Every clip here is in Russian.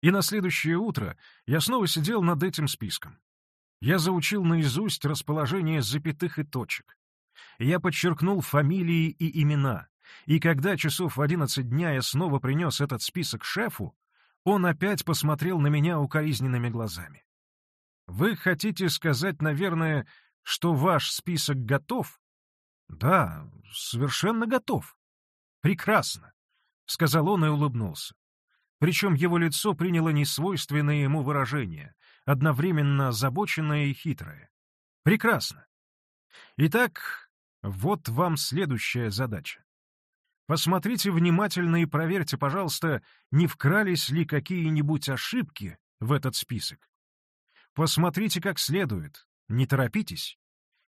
И на следующее утро я снова сидел над этим списком. Я заучил наизусть расположение запятых и точек. Я подчеркнул фамилии и имена, и когда часов в одиннадцать дня я снова принес этот список шефу, он опять посмотрел на меня укоризненными глазами. «Вы хотите сказать, наверное, что ваш список готов?» «Да, совершенно готов». «Прекрасно», — сказал он и улыбнулся. Причем его лицо приняло несвойственное ему выражение, одновременно озабоченное и хитрое. «Прекрасно. Итак, вот вам следующая задача. Посмотрите внимательно и проверьте, пожалуйста, не вкрались ли какие-нибудь ошибки в этот список. Посмотрите как следует, не торопитесь.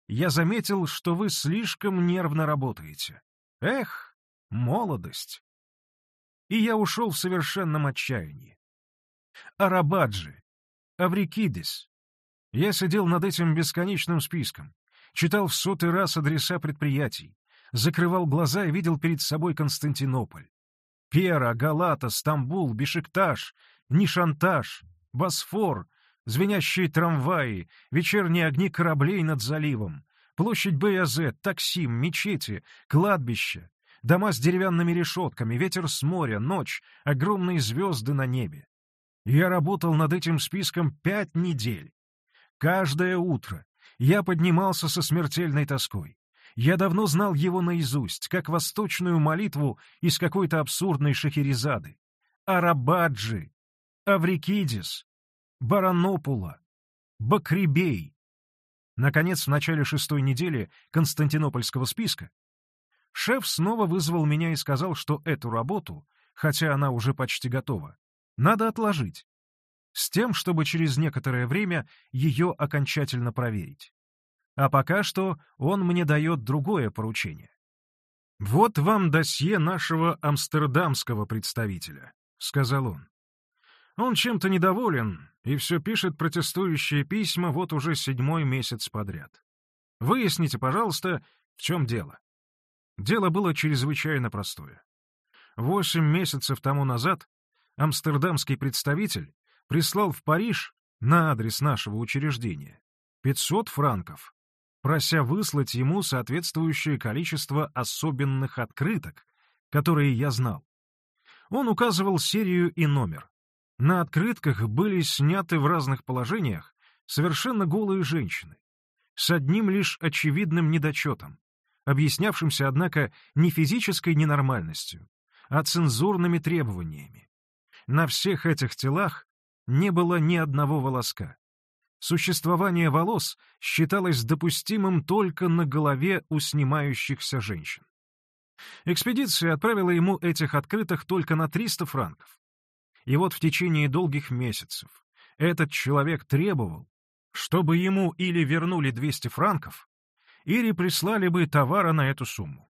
Я заметил, что вы слишком нервно работаете. Эх, молодость. И я ушел в совершенном отчаянии. Арабаджи, Аврикидис. Я сидел над этим бесконечным списком, читал в сотый раз адреса предприятий, закрывал глаза и видел перед собой Константинополь. Пера, Галата, Стамбул, Бешикташ, Нишанташ, Босфор, звенящие трамваи, вечерние огни кораблей над заливом, площадь Б.А.З., таксим, мечети, кладбище, дома с деревянными решетками, ветер с моря, ночь, огромные звезды на небе. Я работал над этим списком пять недель. Каждое утро я поднимался со смертельной тоской. Я давно знал его наизусть, как восточную молитву из какой-то абсурдной шахерезады. Арабаджи, Аврикидис, Баранопула, Бакрибей. Наконец, в начале шестой недели Константинопольского списка шеф снова вызвал меня и сказал, что эту работу, хотя она уже почти готова, надо отложить, с тем, чтобы через некоторое время ее окончательно проверить. А пока что он мне дает другое поручение. «Вот вам досье нашего амстердамского представителя», — сказал он. Он чем-то недоволен и все пишет протестующие письма вот уже седьмой месяц подряд. Выясните, пожалуйста, в чем дело. Дело было чрезвычайно простое. Восемь месяцев тому назад амстердамский представитель прислал в Париж на адрес нашего учреждения 500 франков прося выслать ему соответствующее количество особенных открыток, которые я знал. Он указывал серию и номер. На открытках были сняты в разных положениях совершенно голые женщины, с одним лишь очевидным недочетом, объяснявшимся, однако, не физической ненормальностью, а цензурными требованиями. На всех этих телах не было ни одного волоска, Существование волос считалось допустимым только на голове у снимающихся женщин. Экспедиция отправила ему этих открытых только на 300 франков. И вот в течение долгих месяцев этот человек требовал, чтобы ему или вернули 200 франков, или прислали бы товара на эту сумму.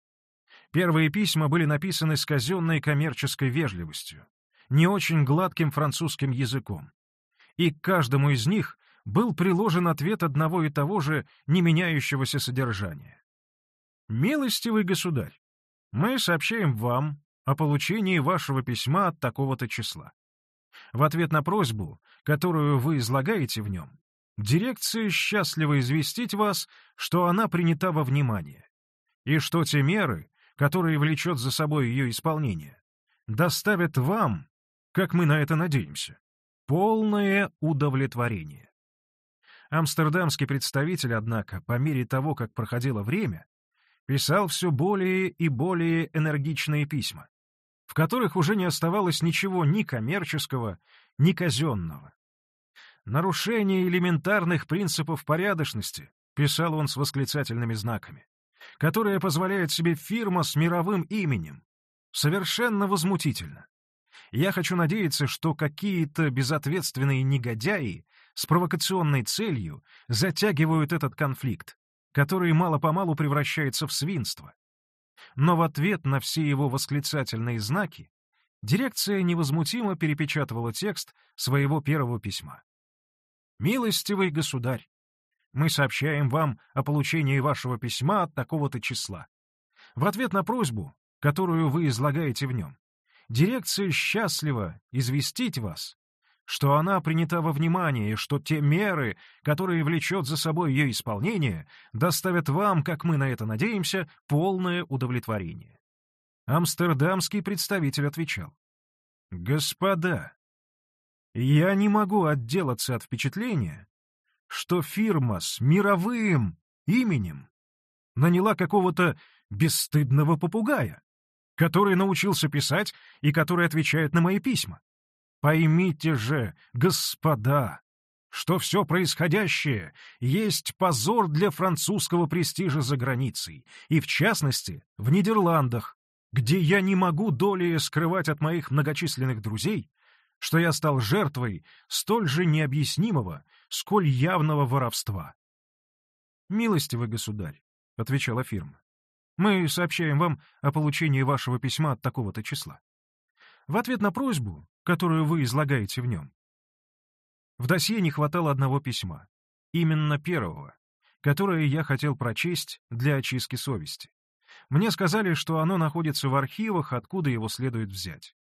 Первые письма были написаны с казенной коммерческой вежливостью, не очень гладким французским языком. И к каждому из них был приложен ответ одного и того же не меняющегося содержания. «Милостивый государь, мы сообщаем вам о получении вашего письма от такого-то числа. В ответ на просьбу, которую вы излагаете в нем, дирекция счастлива известить вас, что она принята во внимание, и что те меры, которые влечет за собой ее исполнение, доставят вам, как мы на это надеемся, полное удовлетворение. Амстердамский представитель, однако, по мере того, как проходило время, писал все более и более энергичные письма, в которых уже не оставалось ничего ни коммерческого, ни казенного. «Нарушение элементарных принципов порядочности», — писал он с восклицательными знаками, «которое позволяет себе фирма с мировым именем. Совершенно возмутительно. Я хочу надеяться, что какие-то безответственные негодяи с провокационной целью затягивают этот конфликт, который мало-помалу превращается в свинство. Но в ответ на все его восклицательные знаки дирекция невозмутимо перепечатывала текст своего первого письма. «Милостивый государь, мы сообщаем вам о получении вашего письма от такого-то числа. В ответ на просьбу, которую вы излагаете в нем, дирекция счастлива известить вас, что она принята во внимание, и что те меры, которые влечет за собой ее исполнение, доставят вам, как мы на это надеемся, полное удовлетворение. Амстердамский представитель отвечал. «Господа, я не могу отделаться от впечатления, что фирма с мировым именем наняла какого-то бесстыдного попугая, который научился писать и который отвечает на мои письма. Поймите же, господа, что все происходящее есть позор для французского престижа за границей, и в частности в Нидерландах, где я не могу долей скрывать от моих многочисленных друзей, что я стал жертвой столь же необъяснимого, сколь явного воровства. «Милостивый государь», — отвечала фирма, — «мы сообщаем вам о получении вашего письма от такого-то числа. В ответ на просьбу которую вы излагаете в нем. В досье не хватало одного письма, именно первого, которое я хотел прочесть для очистки совести. Мне сказали, что оно находится в архивах, откуда его следует взять.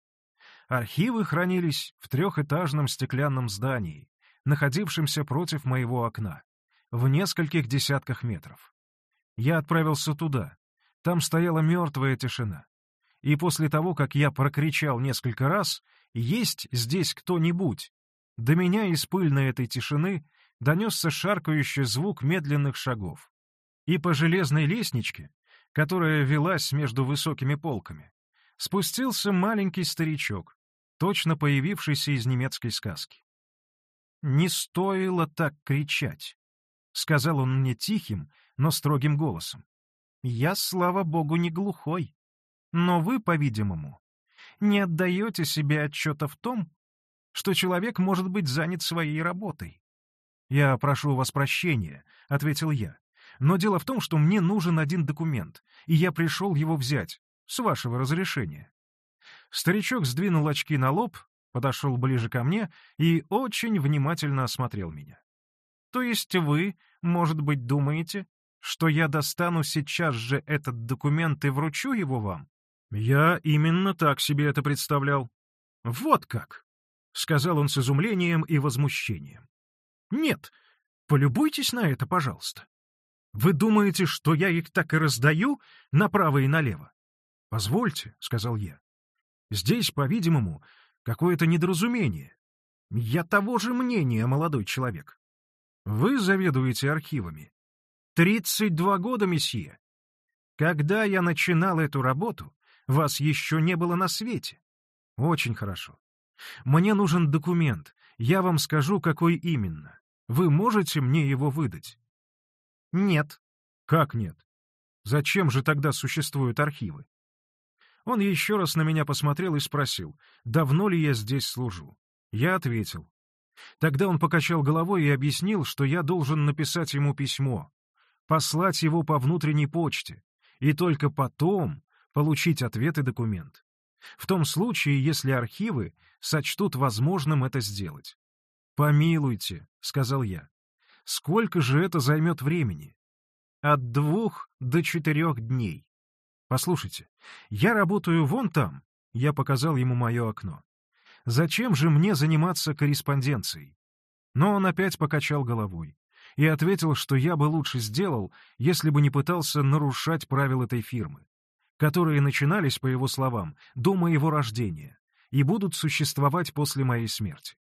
Архивы хранились в трехэтажном стеклянном здании, находившемся против моего окна, в нескольких десятках метров. Я отправился туда. Там стояла мертвая тишина. И после того, как я прокричал несколько раз есть здесь кто-нибудь? До меня из пыльной этой тишины донесся шаркающий звук медленных шагов. И по железной лестничке, которая велась между высокими полками, спустился маленький старичок, точно появившийся из немецкой сказки. «Не стоило так кричать», — сказал он мне тихим, но строгим голосом. «Я, слава богу, не глухой. Но вы, по-видимому, не отдаете себе отчета в том, что человек может быть занят своей работой. «Я прошу у вас прощения», — ответил я. «Но дело в том, что мне нужен один документ, и я пришел его взять, с вашего разрешения». Старичок сдвинул очки на лоб, подошел ближе ко мне и очень внимательно осмотрел меня. «То есть вы, может быть, думаете, что я достану сейчас же этот документ и вручу его вам? Я именно так себе это представлял. Вот как, — сказал он с изумлением и возмущением. Нет, полюбуйтесь на это, пожалуйста. Вы думаете, что я их так и раздаю направо и налево? Позвольте, — сказал я. Здесь, по-видимому, какое-то недоразумение. Я того же мнения, молодой человек. Вы заведуете архивами. Тридцать два года, месье. Когда я начинал эту работу, вас еще не было на свете. Очень хорошо. Мне нужен документ. Я вам скажу, какой именно. Вы можете мне его выдать? Нет. Как нет? Зачем же тогда существуют архивы? Он еще раз на меня посмотрел и спросил, давно ли я здесь служу. Я ответил. Тогда он покачал головой и объяснил, что я должен написать ему письмо, послать его по внутренней почте, и только потом получить ответ и документ. В том случае, если архивы сочтут возможным это сделать. «Помилуйте», — сказал я, — «сколько же это займет времени?» «От двух до четырех дней. Послушайте, я работаю вон там», — я показал ему мое окно. «Зачем же мне заниматься корреспонденцией?» Но он опять покачал головой и ответил, что я бы лучше сделал, если бы не пытался нарушать правила этой фирмы которые начинались, по его словам, до моего рождения и будут существовать после моей смерти.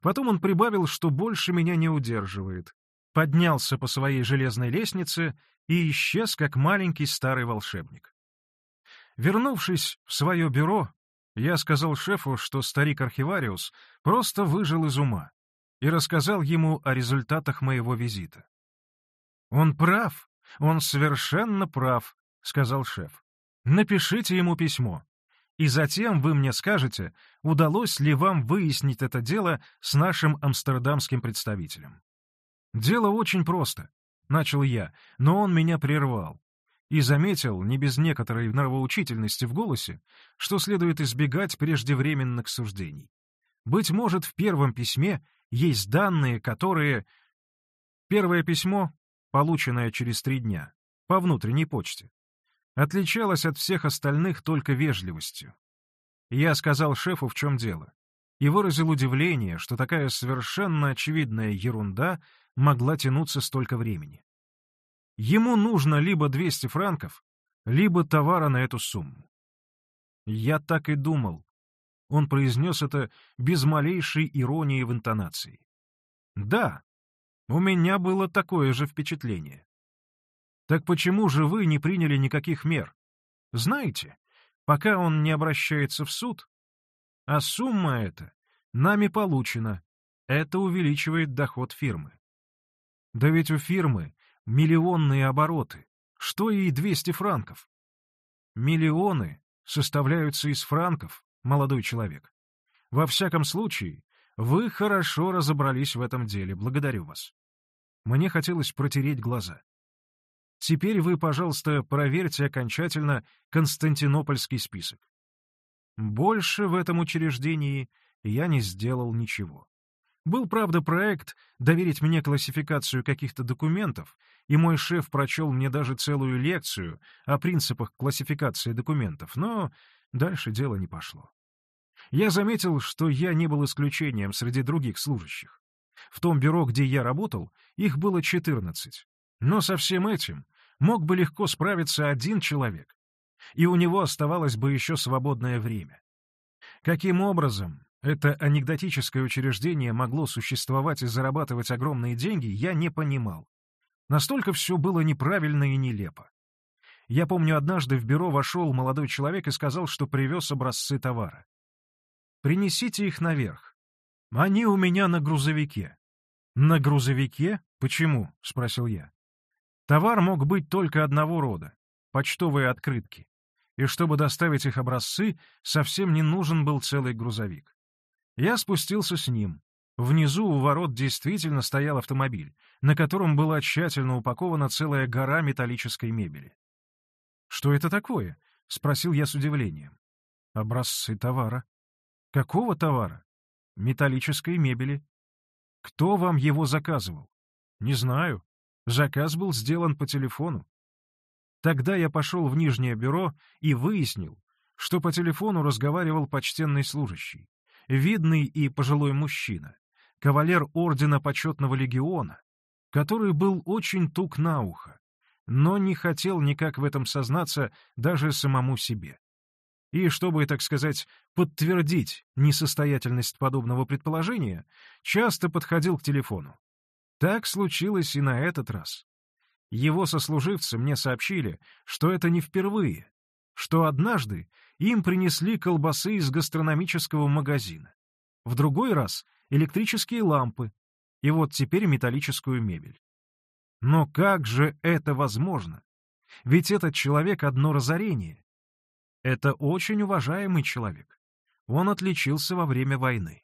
Потом он прибавил, что больше меня не удерживает, поднялся по своей железной лестнице и исчез, как маленький старый волшебник. Вернувшись в свое бюро, я сказал шефу, что старик-архивариус просто выжил из ума, и рассказал ему о результатах моего визита. «Он прав, он совершенно прав», — сказал шеф. Напишите ему письмо. И затем вы мне скажете, удалось ли вам выяснить это дело с нашим амстердамским представителем. Дело очень просто, — начал я, но он меня прервал. И заметил, не без некоторой нравоучительности в голосе, что следует избегать преждевременных суждений. Быть может, в первом письме есть данные, которые... Первое письмо, полученное через три дня, по внутренней почте отличалась от всех остальных только вежливостью. Я сказал шефу, в чем дело. и выразил удивление, что такая совершенно очевидная ерунда могла тянуться столько времени. Ему нужно либо 200 франков, либо товара на эту сумму. Я так и думал. Он произнес это без малейшей иронии в интонации. Да, у меня было такое же впечатление. Так почему же вы не приняли никаких мер? Знаете, пока он не обращается в суд, а сумма эта нами получена, это увеличивает доход фирмы. Да ведь у фирмы миллионные обороты, что и 200 франков. Миллионы составляются из франков, молодой человек. Во всяком случае, вы хорошо разобрались в этом деле, благодарю вас. Мне хотелось протереть глаза. Теперь вы, пожалуйста, проверьте окончательно Константинопольский список. Больше в этом учреждении я не сделал ничего. Был, правда, проект доверить мне классификацию каких-то документов, и мой шеф прочел мне даже целую лекцию о принципах классификации документов, но дальше дело не пошло. Я заметил, что я не был исключением среди других служащих. В том бюро, где я работал, их было 14. Но со всем этим мог бы легко справиться один человек, и у него оставалось бы еще свободное время. Каким образом это анекдотическое учреждение могло существовать и зарабатывать огромные деньги, я не понимал. Настолько все было неправильно и нелепо. Я помню, однажды в бюро вошел молодой человек и сказал, что привез образцы товара. «Принесите их наверх. Они у меня на грузовике». «На грузовике? Почему?» — спросил я. Товар мог быть только одного рода — почтовые открытки. И чтобы доставить их образцы, совсем не нужен был целый грузовик. Я спустился с ним. Внизу у ворот действительно стоял автомобиль, на котором была тщательно упакована целая гора металлической мебели. «Что это такое?» — спросил я с удивлением. «Образцы товара». «Какого товара?» «Металлической мебели». «Кто вам его заказывал?» «Не знаю. Заказ был сделан по телефону». Тогда я пошел в нижнее бюро и выяснил, что по телефону разговаривал почтенный служащий видный и пожилой мужчина, кавалер Ордена Почетного Легиона, который был очень тук на ухо, но не хотел никак в этом сознаться даже самому себе. И чтобы, так сказать, подтвердить несостоятельность подобного предположения, часто подходил к телефону. Так случилось и на этот раз. Его сослуживцы мне сообщили, что это не впервые, что однажды им принесли колбасы из гастрономического магазина. В другой раз — электрические лампы, и вот теперь металлическую мебель. Но как же это возможно? Ведь этот человек — одно разорение. Это очень уважаемый человек. Он отличился во время войны.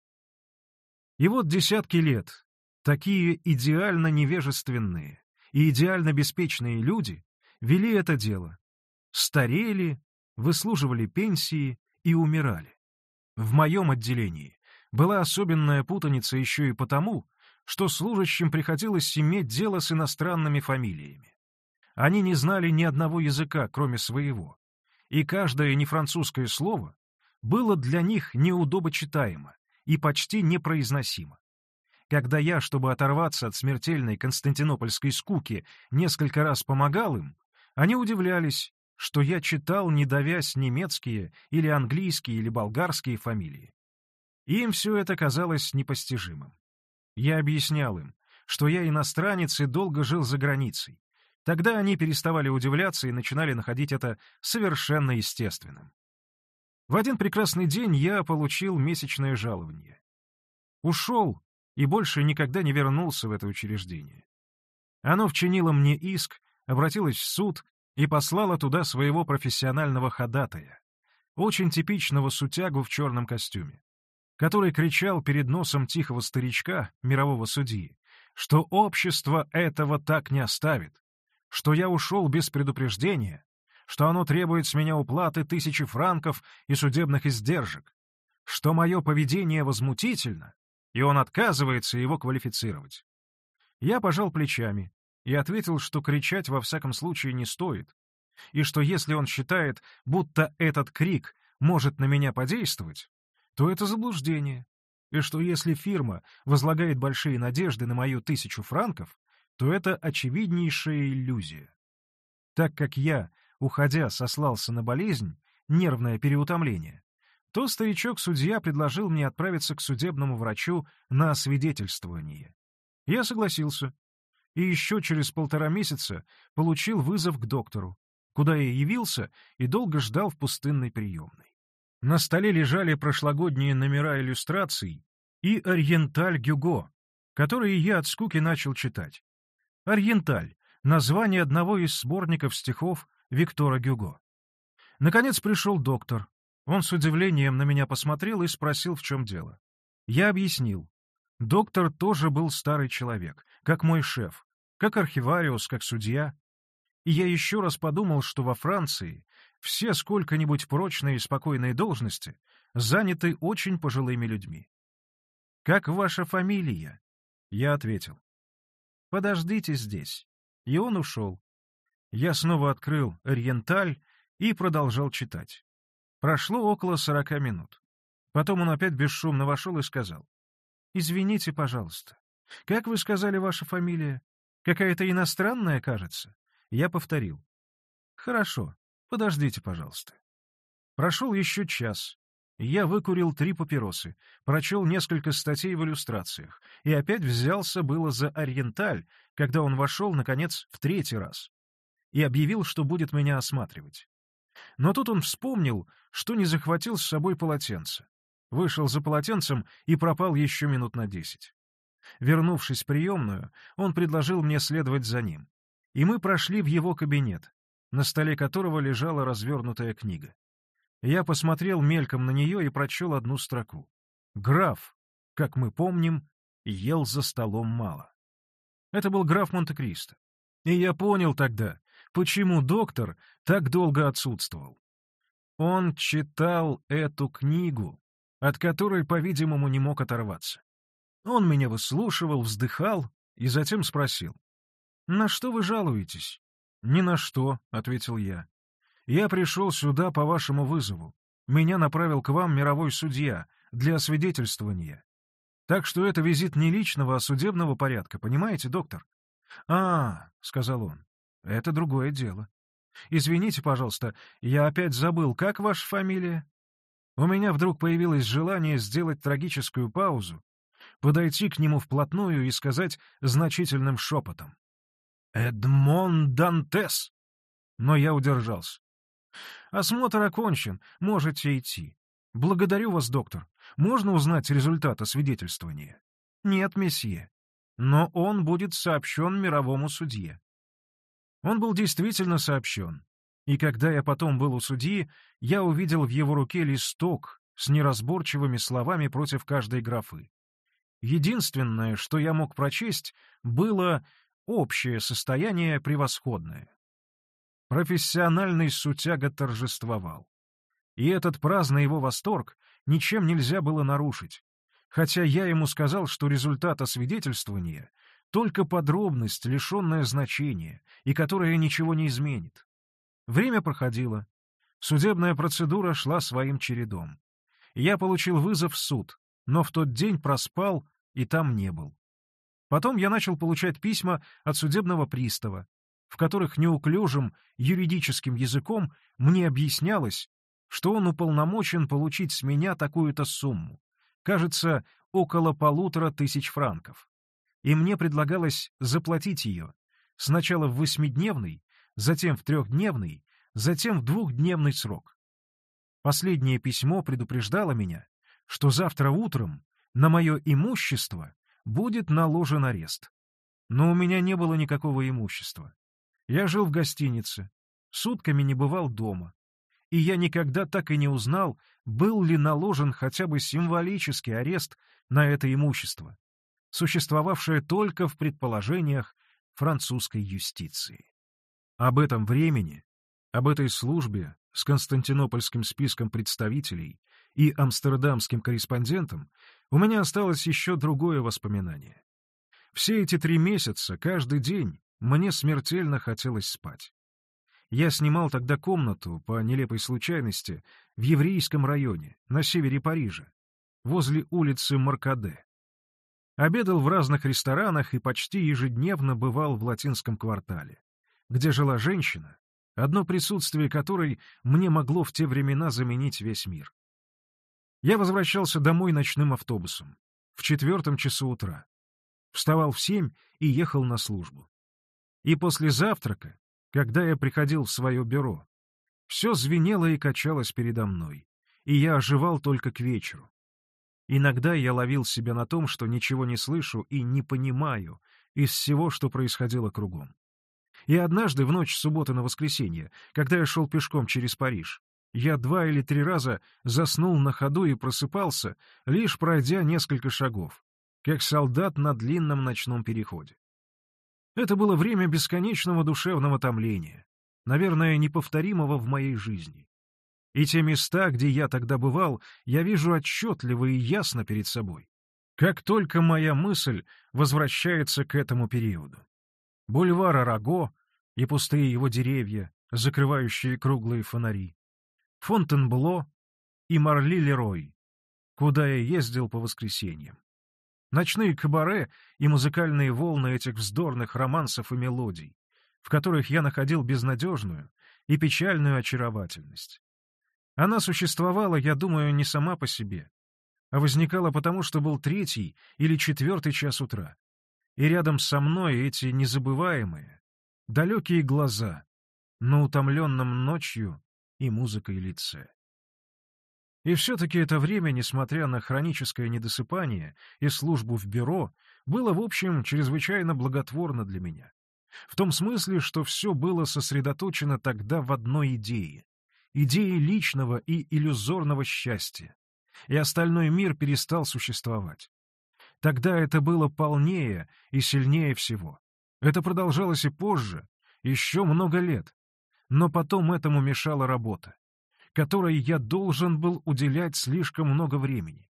И вот десятки лет такие идеально невежественные и идеально беспечные люди вели это дело, старели, выслуживали пенсии и умирали. В моем отделении была особенная путаница еще и потому, что служащим приходилось иметь дело с иностранными фамилиями. Они не знали ни одного языка, кроме своего, и каждое нефранцузское слово было для них неудобочитаемо и почти непроизносимо. Когда я, чтобы оторваться от смертельной константинопольской скуки, несколько раз помогал им, они удивлялись что я читал, не давясь немецкие или английские или болгарские фамилии. Им все это казалось непостижимым. Я объяснял им, что я иностранец и долго жил за границей. Тогда они переставали удивляться и начинали находить это совершенно естественным. В один прекрасный день я получил месячное жалование. Ушел и больше никогда не вернулся в это учреждение. Оно вчинило мне иск, обратилось в суд и послала туда своего профессионального ходатая, очень типичного сутягу в черном костюме, который кричал перед носом тихого старичка, мирового судьи, что общество этого так не оставит, что я ушел без предупреждения, что оно требует с меня уплаты тысячи франков и судебных издержек, что мое поведение возмутительно, и он отказывается его квалифицировать. Я пожал плечами, и ответил, что кричать во всяком случае не стоит, и что если он считает, будто этот крик может на меня подействовать, то это заблуждение, и что если фирма возлагает большие надежды на мою тысячу франков, то это очевиднейшая иллюзия. Так как я, уходя, сослался на болезнь, нервное переутомление, то старичок-судья предложил мне отправиться к судебному врачу на освидетельствование. Я согласился, и еще через полтора месяца получил вызов к доктору, куда я явился и долго ждал в пустынной приемной. На столе лежали прошлогодние номера иллюстраций и «Ориенталь Гюго», которые я от скуки начал читать. «Ориенталь» — название одного из сборников стихов Виктора Гюго. Наконец пришел доктор. Он с удивлением на меня посмотрел и спросил, в чем дело. Я объяснил. Доктор тоже был старый человек, как мой шеф, как архивариус, как судья. И я еще раз подумал, что во Франции все сколько-нибудь прочные и спокойные должности заняты очень пожилыми людьми. «Как ваша фамилия?» Я ответил. «Подождите здесь». И он ушел. Я снова открыл «Ориенталь» и продолжал читать. Прошло около сорока минут. Потом он опять бесшумно вошел и сказал. «Извините, пожалуйста. Как вы сказали ваша фамилия? Какая-то иностранная, кажется?» Я повторил. «Хорошо. Подождите, пожалуйста». Прошел еще час. Я выкурил три папиросы, прочел несколько статей в иллюстрациях и опять взялся было за «Ориенталь», когда он вошел, наконец, в третий раз и объявил, что будет меня осматривать. Но тут он вспомнил, что не захватил с собой полотенце. Вышел за полотенцем и пропал еще минут на десять. Вернувшись в приемную, он предложил мне следовать за ним. И мы прошли в его кабинет, на столе которого лежала развернутая книга. Я посмотрел мельком на нее и прочел одну строку. «Граф, как мы помним, ел за столом мало». Это был граф Монте-Кристо. И я понял тогда, почему доктор так долго отсутствовал. Он читал эту книгу, от которой, по-видимому, не мог оторваться. Он меня выслушивал, вздыхал и затем спросил. «На что вы жалуетесь?» «Ни на что», — ответил я. «Я пришел сюда по вашему вызову. Меня направил к вам мировой судья для освидетельствования. Так что это визит не личного, а судебного порядка, понимаете, доктор?» «А, — сказал он, — это другое дело. Извините, пожалуйста, я опять забыл, как ваша фамилия? У меня вдруг появилось желание сделать трагическую паузу, подойти к нему вплотную и сказать значительным шепотом. «Эдмон Дантес!» Но я удержался. «Осмотр окончен, можете идти. Благодарю вас, доктор. Можно узнать результат освидетельствования?» «Нет, месье. Но он будет сообщен мировому судье». Он был действительно сообщен. И когда я потом был у судьи, я увидел в его руке листок с неразборчивыми словами против каждой графы. Единственное, что я мог прочесть, было общее состояние превосходное. Профессиональный сутяга торжествовал. И этот праздный его восторг ничем нельзя было нарушить, хотя я ему сказал, что результат освидетельствования — только подробность, лишенная значения, и которая ничего не изменит. Время проходило. Судебная процедура шла своим чередом. Я получил вызов в суд, но в тот день проспал и там не был. Потом я начал получать письма от судебного пристава, в которых неуклюжим юридическим языком мне объяснялось, что он уполномочен получить с меня такую-то сумму, кажется, около полутора тысяч франков. И мне предлагалось заплатить ее сначала в восьмидневный, затем в трехдневный, затем в двухдневный срок. Последнее письмо предупреждало меня, что завтра утром на мое имущество будет наложен арест. Но у меня не было никакого имущества. Я жил в гостинице, сутками не бывал дома. И я никогда так и не узнал, был ли наложен хотя бы символический арест на это имущество, существовавшее только в предположениях французской юстиции. Об этом времени, об этой службе с константинопольским списком представителей и амстердамским корреспондентом у меня осталось еще другое воспоминание. Все эти три месяца, каждый день, мне смертельно хотелось спать. Я снимал тогда комнату, по нелепой случайности, в еврейском районе, на севере Парижа. возле улицы Маркаде. Обедал в разных ресторанах и почти ежедневно бывал в латинском квартале, где жила женщина, одно присутствие которой мне могло в те времена заменить весь мир. Я возвращался домой ночным автобусом, в четвертом часу утра. Вставал в семь и ехал на службу. И после завтрака, когда я приходил в свое бюро, все звенело и качалось передо мной, и я оживал только к вечеру. Иногда я ловил себя на том, что ничего не слышу и не понимаю из всего, что происходило кругом. И однажды, в ночь субботы на воскресенье, когда я шел пешком через Париж, я два или три раза заснул на ходу и просыпался, лишь пройдя несколько шагов, как солдат на длинном ночном переходе. Это было время бесконечного душевного томления, наверное, неповторимого в моей жизни. И те места, где я тогда бывал, я вижу отчетливо и ясно перед собой. Как только моя мысль возвращается к этому периоду. Бульвар Араго и пустые его деревья, закрывающие круглые фонари. Фонтенбло и Марли-Лерой, куда я ездил по воскресеньям. Ночные кабаре и музыкальные волны этих вздорных романсов и мелодий, в которых я находил безнадежную и печальную очаровательность. Она существовала, я думаю, не сама по себе, а возникала потому, что был третий или четвертый час утра. И рядом со мной эти незабываемые, далекие глаза на утомленном ночью и музыкой лице. И все-таки это время, несмотря на хроническое недосыпание и службу в бюро, было, в общем, чрезвычайно благотворно для меня. В том смысле, что все было сосредоточено тогда в одной идее идеи личного и иллюзорного счастья, и остальной мир перестал существовать. Тогда это было полнее и сильнее всего. Это продолжалось и позже, еще много лет. Но потом этому мешала работа, которой я должен был уделять слишком много времени.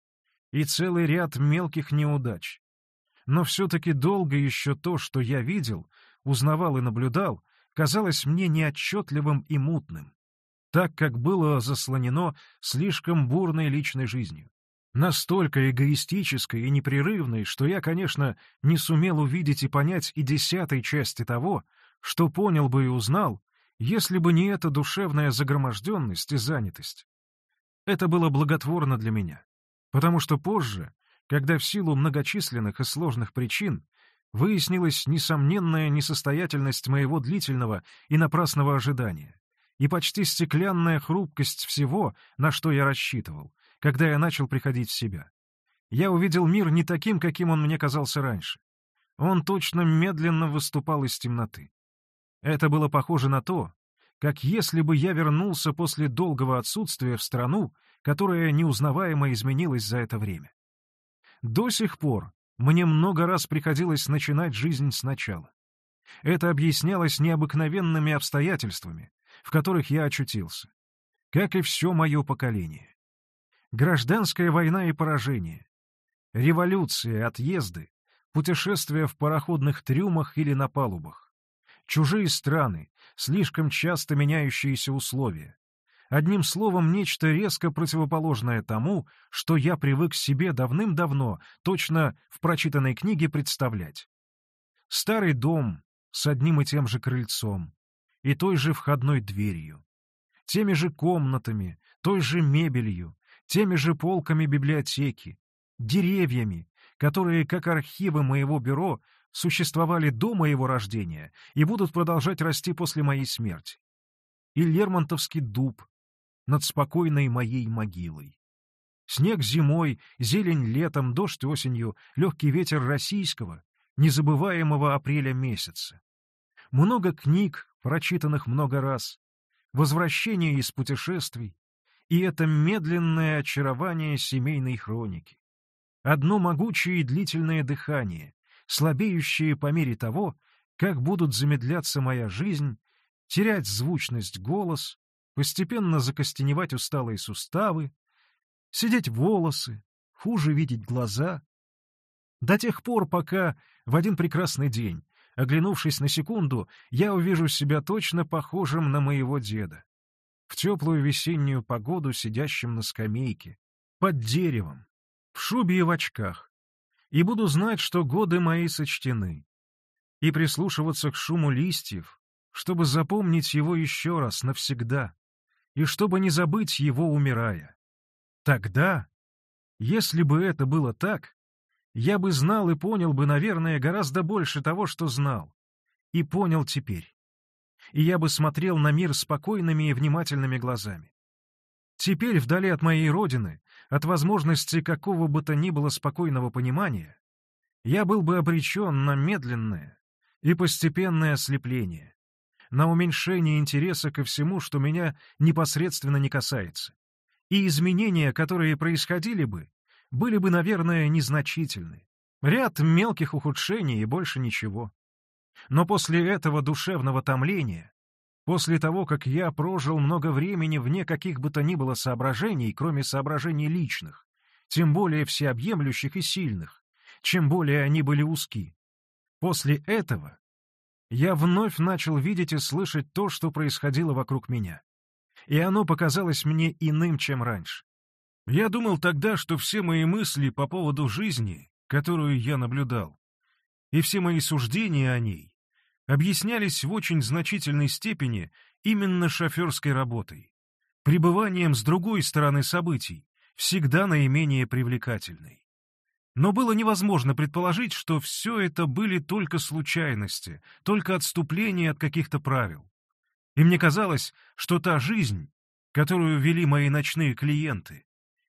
И целый ряд мелких неудач. Но все-таки долго еще то, что я видел, узнавал и наблюдал, казалось мне неотчетливым и мутным так как было заслонено слишком бурной личной жизнью. Настолько эгоистической и непрерывной, что я, конечно, не сумел увидеть и понять и десятой части того, что понял бы и узнал, если бы не эта душевная загроможденность и занятость. Это было благотворно для меня, потому что позже, когда в силу многочисленных и сложных причин выяснилась несомненная несостоятельность моего длительного и напрасного ожидания, и почти стеклянная хрупкость всего, на что я рассчитывал, когда я начал приходить в себя. Я увидел мир не таким, каким он мне казался раньше. Он точно медленно выступал из темноты. Это было похоже на то, как если бы я вернулся после долгого отсутствия в страну, которая неузнаваемо изменилась за это время. До сих пор мне много раз приходилось начинать жизнь сначала. Это объяснялось необыкновенными обстоятельствами, в которых я очутился, как и все мое поколение. Гражданская война и поражение, революции, отъезды, путешествия в пароходных трюмах или на палубах, чужие страны, слишком часто меняющиеся условия. Одним словом, нечто резко противоположное тому, что я привык себе давным-давно, точно в прочитанной книге представлять. Старый дом с одним и тем же крыльцом, и той же входной дверью, теми же комнатами, той же мебелью, теми же полками библиотеки, деревьями, которые, как архивы моего бюро, существовали до моего рождения и будут продолжать расти после моей смерти. И Лермонтовский дуб над спокойной моей могилой. Снег зимой, зелень летом, дождь осенью, легкий ветер российского, незабываемого апреля месяца. Много книг, прочитанных много раз, возвращение из путешествий и это медленное очарование семейной хроники. Одно могучее и длительное дыхание, слабеющее по мере того, как будут замедляться моя жизнь, терять звучность голос, постепенно закостеневать усталые суставы, сидеть волосы, хуже видеть глаза, до тех пор, пока в один прекрасный день Оглянувшись на секунду, я увижу себя точно похожим на моего деда. В теплую весеннюю погоду сидящим на скамейке, под деревом, в шубе и в очках, и буду знать, что годы мои сочтены, и прислушиваться к шуму листьев, чтобы запомнить его еще раз навсегда, и чтобы не забыть его, умирая. Тогда, если бы это было так, я бы знал и понял бы, наверное, гораздо больше того, что знал, и понял теперь. И я бы смотрел на мир спокойными и внимательными глазами. Теперь, вдали от моей родины, от возможности какого бы то ни было спокойного понимания, я был бы обречен на медленное и постепенное ослепление, на уменьшение интереса ко всему, что меня непосредственно не касается. И изменения, которые происходили бы, были бы, наверное, незначительны. Ряд мелких ухудшений и больше ничего. Но после этого душевного томления, после того, как я прожил много времени вне каких бы то ни было соображений, кроме соображений личных, тем более всеобъемлющих и сильных, чем более они были узки, после этого я вновь начал видеть и слышать то, что происходило вокруг меня. И оно показалось мне иным, чем раньше. Я думал тогда, что все мои мысли по поводу жизни, которую я наблюдал, и все мои суждения о ней объяснялись в очень значительной степени именно шоферской работой, пребыванием с другой стороны событий, всегда наименее привлекательной. Но было невозможно предположить, что все это были только случайности, только отступления от каких-то правил. И мне казалось, что та жизнь, которую вели мои ночные клиенты,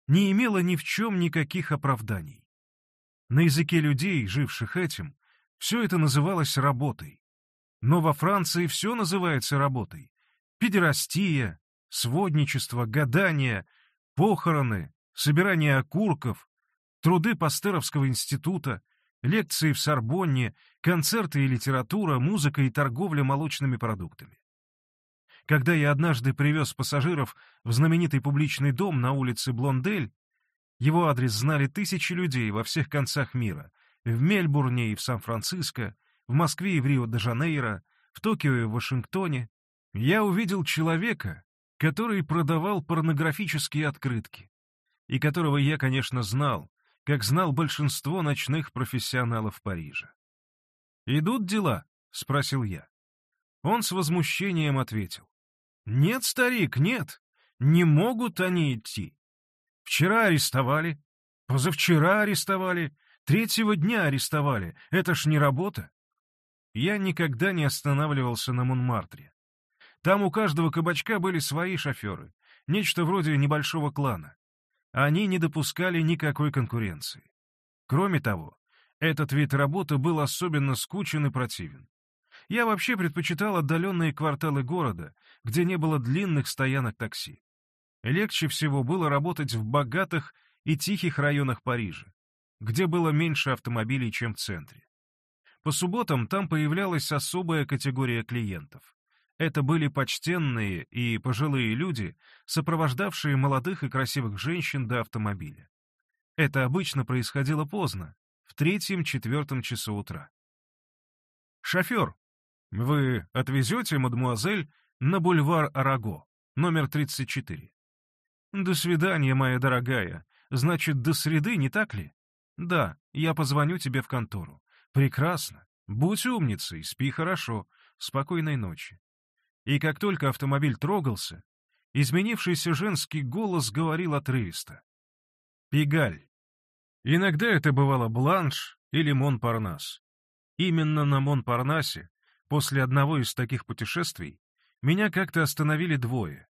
не имела ни в чем никаких оправданий. На языке людей, живших этим, все это называлось работой. Но во Франции все называется работой. Педерастия, сводничество, гадание, похороны, собирание окурков, труды Пастеровского института, лекции в Сорбонне, концерты и литература, музыка и торговля молочными продуктами. Когда я однажды привез пассажиров в знаменитый публичный дом на улице Блондель, его адрес знали тысячи людей во всех концах мира, в Мельбурне и в Сан-Франциско, в Москве и в Рио-де-Жанейро, в Токио и в Вашингтоне, я увидел человека, который продавал порнографические открытки, и которого я, конечно, знал, как знал большинство ночных профессионалов Парижа. «Идут дела?» — спросил я. Он с возмущением ответил. «Нет, старик, нет, не могут они идти. Вчера арестовали, позавчера арестовали, третьего дня арестовали. Это ж не работа». Я никогда не останавливался на Монмартре. Там у каждого кабачка были свои шоферы, нечто вроде небольшого клана. Они не допускали никакой конкуренции. Кроме того, этот вид работы был особенно скучен и противен. Я вообще предпочитал отдаленные кварталы города, где не было длинных стоянок такси. Легче всего было работать в богатых и тихих районах Парижа, где было меньше автомобилей, чем в центре. По субботам там появлялась особая категория клиентов. Это были почтенные и пожилые люди, сопровождавшие молодых и красивых женщин до автомобиля. Это обычно происходило поздно, в третьем-четвертом часу утра. «Шофер, вы отвезете, мадемуазель, на бульвар Араго, номер 34?» «До свидания, моя дорогая. Значит, до среды, не так ли?» «Да, я позвоню тебе в контору. Прекрасно. Будь умницей, спи хорошо. Спокойной ночи». И как только автомобиль трогался, изменившийся женский голос говорил отрывисто. «Пигаль». Иногда это бывало Бланш или Монпарнас. Именно на Монпарнасе, после одного из таких путешествий, меня как-то остановили двое.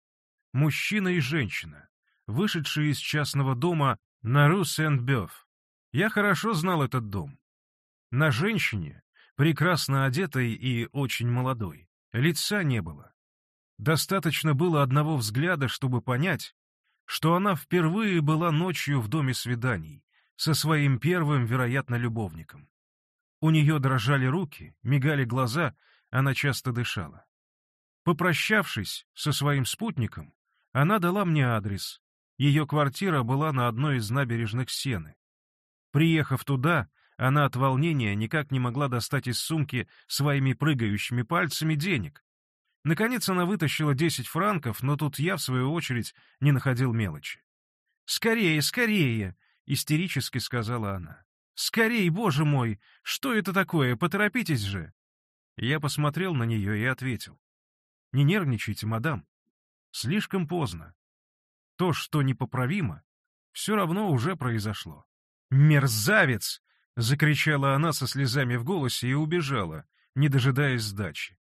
Мужчина и женщина, вышедшие из частного дома на Ру Сент-Бёв. Я хорошо знал этот дом. На женщине, прекрасно одетой и очень молодой, Лица не было. Достаточно было одного взгляда, чтобы понять, что она впервые была ночью в доме свиданий со своим первым, вероятно, любовником. У нее дрожали руки, мигали глаза, она часто дышала. Попрощавшись со своим спутником, она дала мне адрес. Ее квартира была на одной из набережных Сены. Приехав туда, она от волнения никак не могла достать из сумки своими прыгающими пальцами денег. Наконец она вытащила десять франков, но тут я, в свою очередь, не находил мелочи. «Скорее, скорее! — истерически сказала она. «Скорей, боже мой! Что это такое? Поторопитесь же!» Я посмотрел на нее и ответил. «Не нервничайте, мадам. Слишком поздно. То, что непоправимо, все равно уже произошло». «Мерзавец!» — закричала она со слезами в голосе и убежала, не дожидаясь сдачи.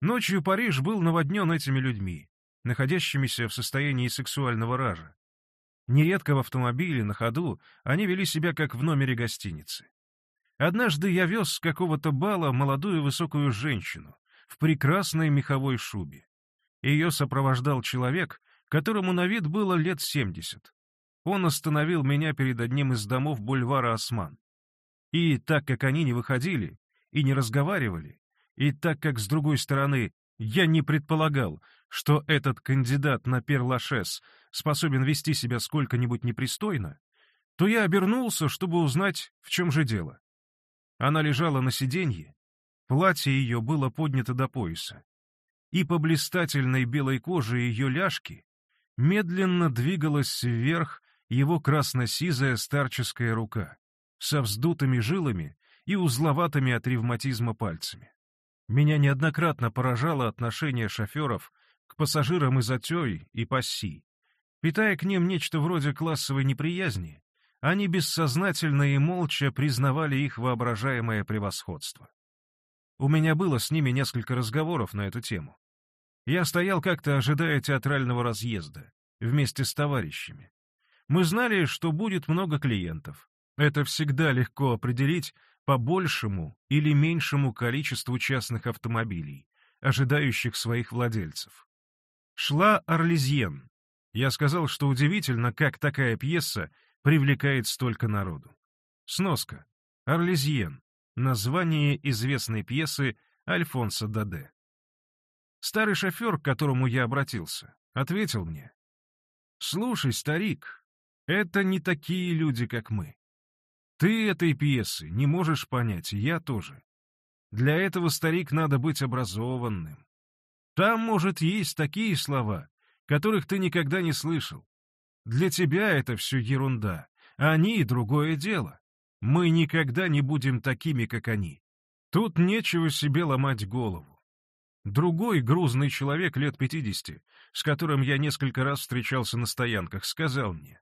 Ночью Париж был наводнен этими людьми, находящимися в состоянии сексуального ража. Нередко в автомобиле, на ходу, они вели себя как в номере гостиницы. Однажды я вез с какого-то бала молодую высокую женщину в прекрасной меховой шубе. Ее сопровождал человек, которому на вид было лет семьдесят. Он остановил меня перед одним из домов бульвара Осман. И так как они не выходили и не разговаривали, и так как, с другой стороны, я не предполагал, что этот кандидат на перлашес способен вести себя сколько-нибудь непристойно, то я обернулся, чтобы узнать, в чем же дело. Она лежала на сиденье, платье ее было поднято до пояса, и по блистательной белой коже ее ляжки медленно двигалась вверх его красно-сизая старческая рука со вздутыми жилами и узловатыми от ревматизма пальцами. Меня неоднократно поражало отношение шоферов к пассажирам из Атёй и Пасси. Питая к ним нечто вроде классовой неприязни, они бессознательно и молча признавали их воображаемое превосходство. У меня было с ними несколько разговоров на эту тему. Я стоял как-то, ожидая театрального разъезда, вместе с товарищами. Мы знали, что будет много клиентов. Это всегда легко определить по большему или меньшему количеству частных автомобилей, ожидающих своих владельцев. Шла Орлезьен. Я сказал, что удивительно, как такая пьеса привлекает столько народу. Сноска. Орлезьен. Название известной пьесы Альфонса Даде. Старый шофер, к которому я обратился, ответил мне. «Слушай, старик, это не такие люди, как мы. Ты этой пьесы не можешь понять, и я тоже. Для этого, старик, надо быть образованным. Там, может, есть такие слова, которых ты никогда не слышал. Для тебя это все ерунда, а они — другое дело. Мы никогда не будем такими, как они. Тут нечего себе ломать голову. Другой грузный человек лет пятидесяти, с которым я несколько раз встречался на стоянках, сказал мне.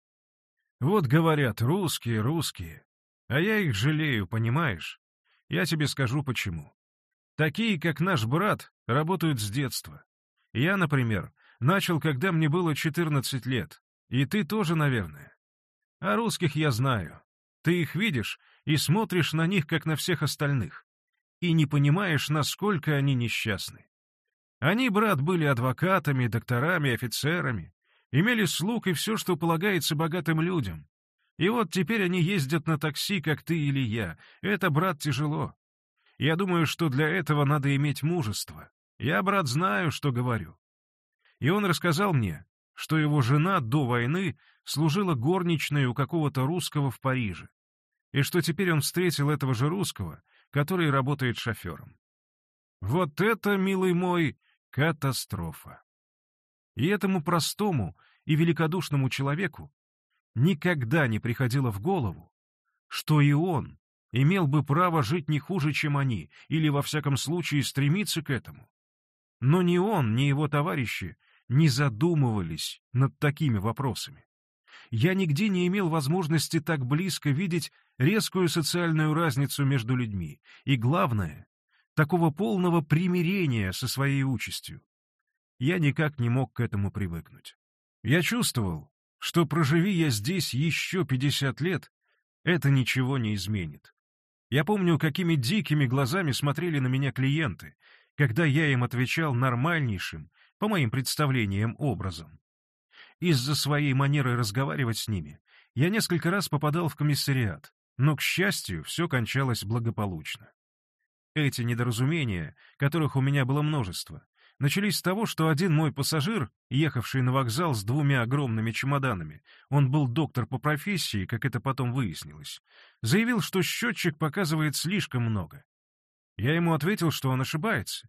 Вот говорят, русские, русские. А я их жалею, понимаешь? Я тебе скажу почему. Такие, как наш брат, работают с детства. Я, например, начал, когда мне было 14 лет. И ты тоже, наверное. А русских я знаю. Ты их видишь и смотришь на них, как на всех остальных. И не понимаешь, насколько они несчастны. Они, брат, были адвокатами, докторами, офицерами, имели слуг и все, что полагается богатым людям. И вот теперь они ездят на такси, как ты или я. Это, брат, тяжело. Я думаю, что для этого надо иметь мужество. Я, брат, знаю, что говорю. И он рассказал мне, что его жена до войны служила горничной у какого-то русского в Париже, и что теперь он встретил этого же русского, который работает шофером. Вот это, милый мой, катастрофа. И этому простому и великодушному человеку никогда не приходило в голову, что и он имел бы право жить не хуже, чем они, или, во всяком случае, стремиться к этому. Но ни он, ни его товарищи не задумывались над такими вопросами. Я нигде не имел возможности так близко видеть резкую социальную разницу между людьми, и, главное, такого полного примирения со своей участью. Я никак не мог к этому привыкнуть. Я чувствовал, что проживи я здесь еще 50 лет, это ничего не изменит. Я помню, какими дикими глазами смотрели на меня клиенты, когда я им отвечал нормальнейшим, по моим представлениям, образом. Из-за своей манеры разговаривать с ними я несколько раз попадал в комиссариат, но, к счастью, все кончалось благополучно. Эти недоразумения, которых у меня было множество, начались с того, что один мой пассажир, ехавший на вокзал с двумя огромными чемоданами, он был доктор по профессии, как это потом выяснилось, заявил, что счетчик показывает слишком много. Я ему ответил, что он ошибается,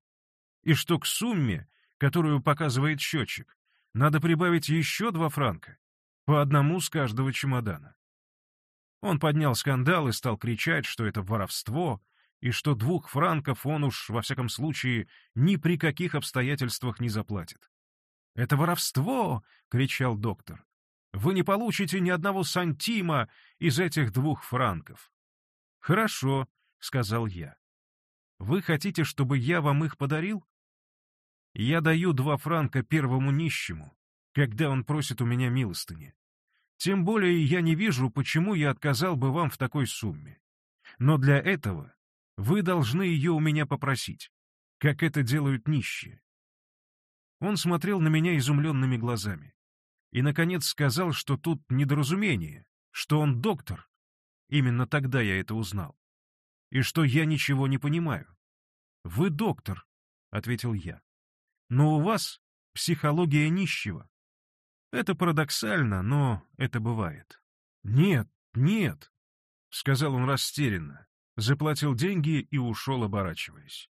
и что к сумме, которую показывает счетчик, надо прибавить еще два франка, по одному с каждого чемодана. Он поднял скандал и стал кричать, что это воровство, и что двух франков он уж, во всяком случае, ни при каких обстоятельствах не заплатит. «Это воровство!» — кричал доктор. «Вы не получите ни одного сантима из этих двух франков». «Хорошо», — сказал я. «Вы хотите, чтобы я вам их подарил?» «Я даю два франка первому нищему, когда он просит у меня милостыни. Тем более я не вижу, почему я отказал бы вам в такой сумме. Но для этого вы должны ее у меня попросить, как это делают нищие. Он смотрел на меня изумленными глазами и, наконец, сказал, что тут недоразумение, что он доктор. Именно тогда я это узнал. И что я ничего не понимаю. «Вы доктор», — ответил я. «Но у вас психология нищего». Это парадоксально, но это бывает. «Нет, нет», — сказал он растерянно, заплатил деньги и ушел, оборачиваясь.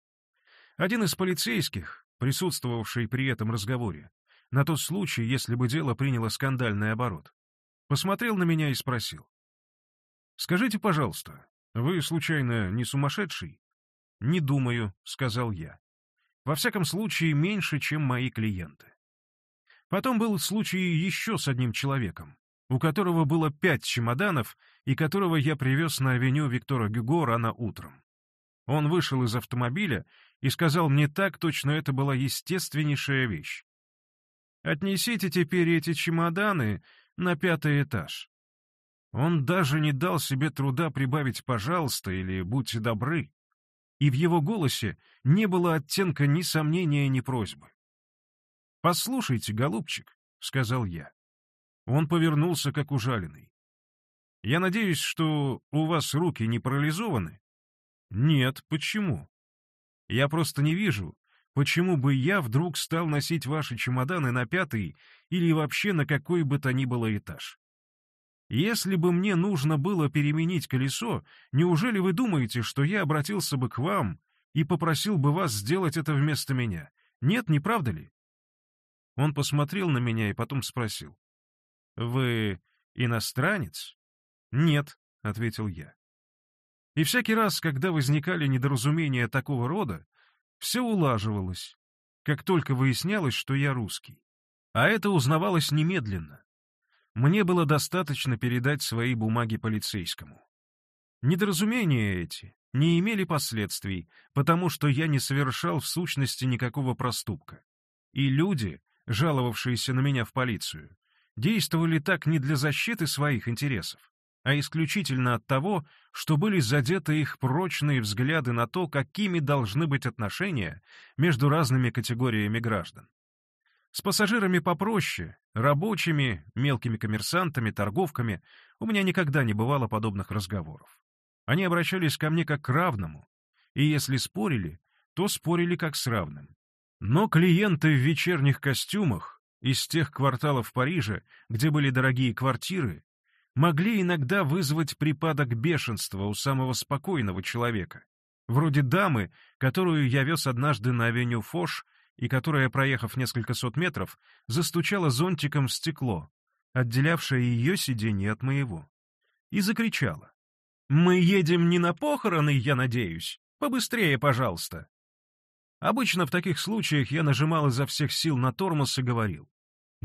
Один из полицейских, присутствовавший при этом разговоре, на тот случай, если бы дело приняло скандальный оборот, посмотрел на меня и спросил. «Скажите, пожалуйста, вы, случайно, не сумасшедший?» «Не думаю», — сказал я. «Во всяком случае, меньше, чем мои клиенты». Потом был случай еще с одним человеком, у которого было пять чемоданов и которого я привез на авеню Виктора Гюго рано утром. Он вышел из автомобиля и сказал мне так, точно это была естественнейшая вещь. «Отнесите теперь эти чемоданы на пятый этаж». Он даже не дал себе труда прибавить «пожалуйста» или «будьте добры», и в его голосе не было оттенка ни сомнения, ни просьбы. «Послушайте, голубчик», — сказал я. Он повернулся, как ужаленный. «Я надеюсь, что у вас руки не парализованы?» «Нет, почему?» «Я просто не вижу, почему бы я вдруг стал носить ваши чемоданы на пятый или вообще на какой бы то ни было этаж. Если бы мне нужно было переменить колесо, неужели вы думаете, что я обратился бы к вам и попросил бы вас сделать это вместо меня? Нет, не правда ли? Он посмотрел на меня и потом спросил. «Вы иностранец?» «Нет», — ответил я. И всякий раз, когда возникали недоразумения такого рода, все улаживалось, как только выяснялось, что я русский. А это узнавалось немедленно. Мне было достаточно передать свои бумаги полицейскому. Недоразумения эти не имели последствий, потому что я не совершал в сущности никакого проступка. И люди, жаловавшиеся на меня в полицию, действовали так не для защиты своих интересов, а исключительно от того, что были задеты их прочные взгляды на то, какими должны быть отношения между разными категориями граждан. С пассажирами попроще, рабочими, мелкими коммерсантами, торговками у меня никогда не бывало подобных разговоров. Они обращались ко мне как к равному, и если спорили, то спорили как с равным. Но клиенты в вечерних костюмах из тех кварталов Парижа, где были дорогие квартиры, могли иногда вызвать припадок бешенства у самого спокойного человека, вроде дамы, которую я вез однажды на авеню Фош и которая, проехав несколько сот метров, застучала зонтиком в стекло, отделявшее ее сиденье от моего, и закричала. «Мы едем не на похороны, я надеюсь. Побыстрее, пожалуйста!» Обычно в таких случаях я нажимал изо всех сил на тормоз и говорил,